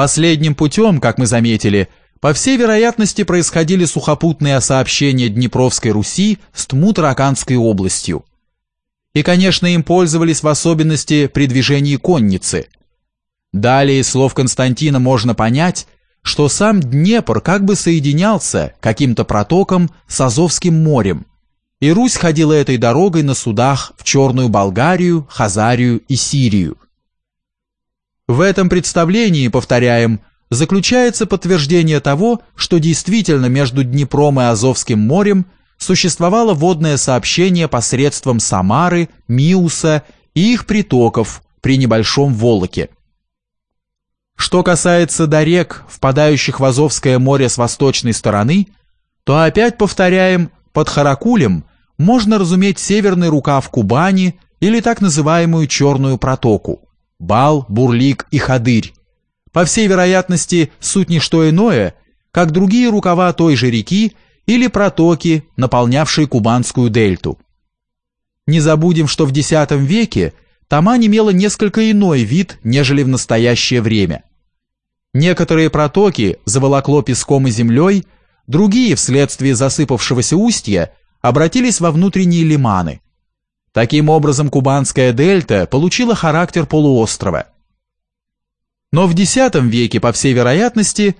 Последним путем, как мы заметили, по всей вероятности происходили сухопутные сообщения Днепровской Руси с Тмутараканской областью. И, конечно, им пользовались в особенности при движении конницы. Далее слов Константина можно понять, что сам Днепр как бы соединялся каким-то протоком с Азовским морем, и Русь ходила этой дорогой на судах в Черную Болгарию, Хазарию и Сирию. В этом представлении, повторяем, заключается подтверждение того, что действительно между Днепром и Азовским морем существовало водное сообщение посредством Самары, Миуса и их притоков при Небольшом Волоке. Что касается до рек, впадающих в Азовское море с восточной стороны, то опять повторяем, под Харакулем можно разуметь северный рукав Кубани или так называемую Черную протоку, Бал, Бурлик и Хадырь, по всей вероятности, суть не что иное, как другие рукава той же реки или протоки, наполнявшие Кубанскую дельту. Не забудем, что в X веке Тамань имела несколько иной вид, нежели в настоящее время. Некоторые протоки заволокло песком и землей, другие, вследствие засыпавшегося устья, обратились во внутренние лиманы. Таким образом, Кубанская дельта получила характер полуострова – но в X веке, по всей вероятности,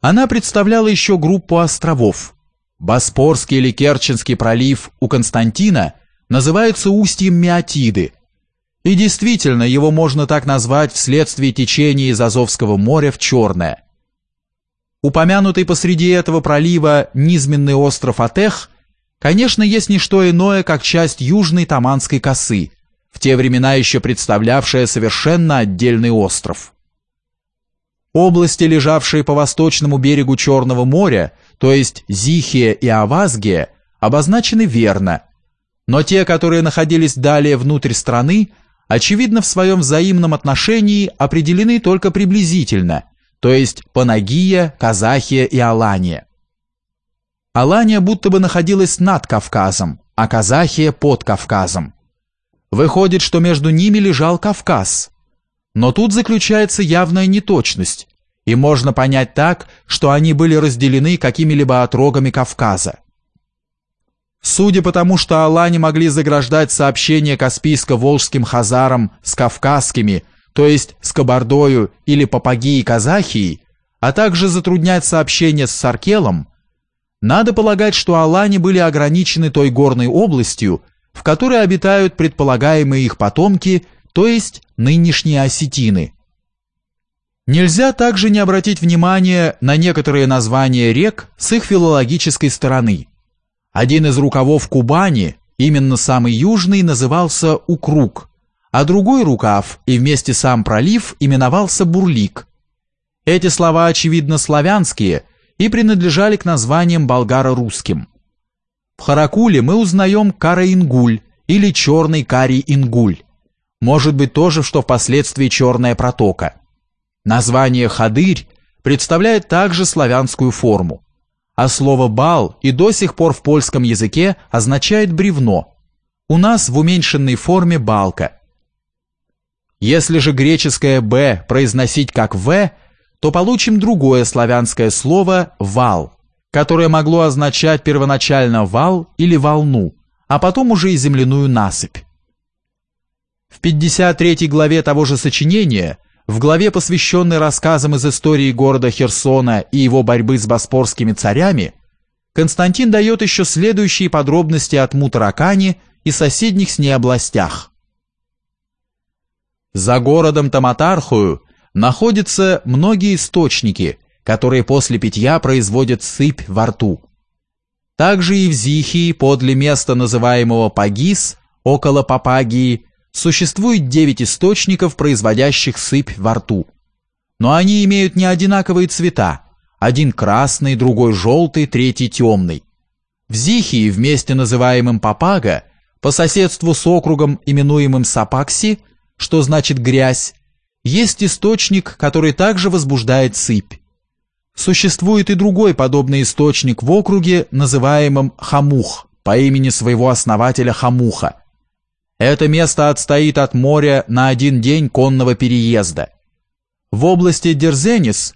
она представляла еще группу островов. Боспорский или Керченский пролив у Константина называется устьем Меотиды, и действительно его можно так назвать вследствие течения из Азовского моря в Черное. Упомянутый посреди этого пролива низменный остров Атех, конечно, есть не что иное, как часть южной Таманской косы, в те времена еще представлявшая совершенно отдельный остров. Области, лежавшие по восточному берегу Черного моря, то есть Зихия и Авазгия, обозначены верно, но те, которые находились далее внутрь страны, очевидно в своем взаимном отношении определены только приблизительно, то есть Панагия, Казахия и Алания. Алания будто бы находилась над Кавказом, а Казахия под Кавказом. Выходит, что между ними лежал Кавказ – но тут заключается явная неточность, и можно понять так, что они были разделены какими-либо отрогами Кавказа. Судя по тому, что алани могли заграждать сообщения Каспийско-Волжским хазарам с кавказскими, то есть с Кабардою или Папагией Казахией, а также затруднять сообщения с Саркелом, надо полагать, что алани были ограничены той горной областью, в которой обитают предполагаемые их потомки то есть нынешние осетины. Нельзя также не обратить внимание на некоторые названия рек с их филологической стороны. Один из рукавов Кубани, именно самый южный, назывался Укрук, а другой рукав и вместе сам пролив именовался Бурлик. Эти слова, очевидно, славянские и принадлежали к названиям болгаро-русским. В Харакуле мы узнаем Караингуль или Черный Карий-Ингуль может быть то же, что впоследствии Черная протока. Название «Хадырь» представляет также славянскую форму, а слово «бал» и до сих пор в польском языке означает «бревно». У нас в уменьшенной форме «балка». Если же греческое «б» произносить как «в», то получим другое славянское слово «вал», которое могло означать первоначально «вал» или «волну», а потом уже и земляную насыпь. В 53 главе того же сочинения, в главе, посвященной рассказам из истории города Херсона и его борьбы с боспорскими царями, Константин дает еще следующие подробности от Мутаракани и соседних с ней областях. За городом Таматархую находятся многие источники, которые после питья производят сыпь во рту. Также и в Зихии, подле места, называемого Пагис, около Папагии, существует девять источников, производящих сыпь во рту. Но они имеют не одинаковые цвета. Один красный, другой желтый, третий темный. В Зихии, вместе называемым Папага, по соседству с округом, именуемым Сапакси, что значит грязь, есть источник, который также возбуждает сыпь. Существует и другой подобный источник в округе, называемом Хамух, по имени своего основателя Хамуха – это место отстоит от моря на один день конного переезда. В области Дерзенис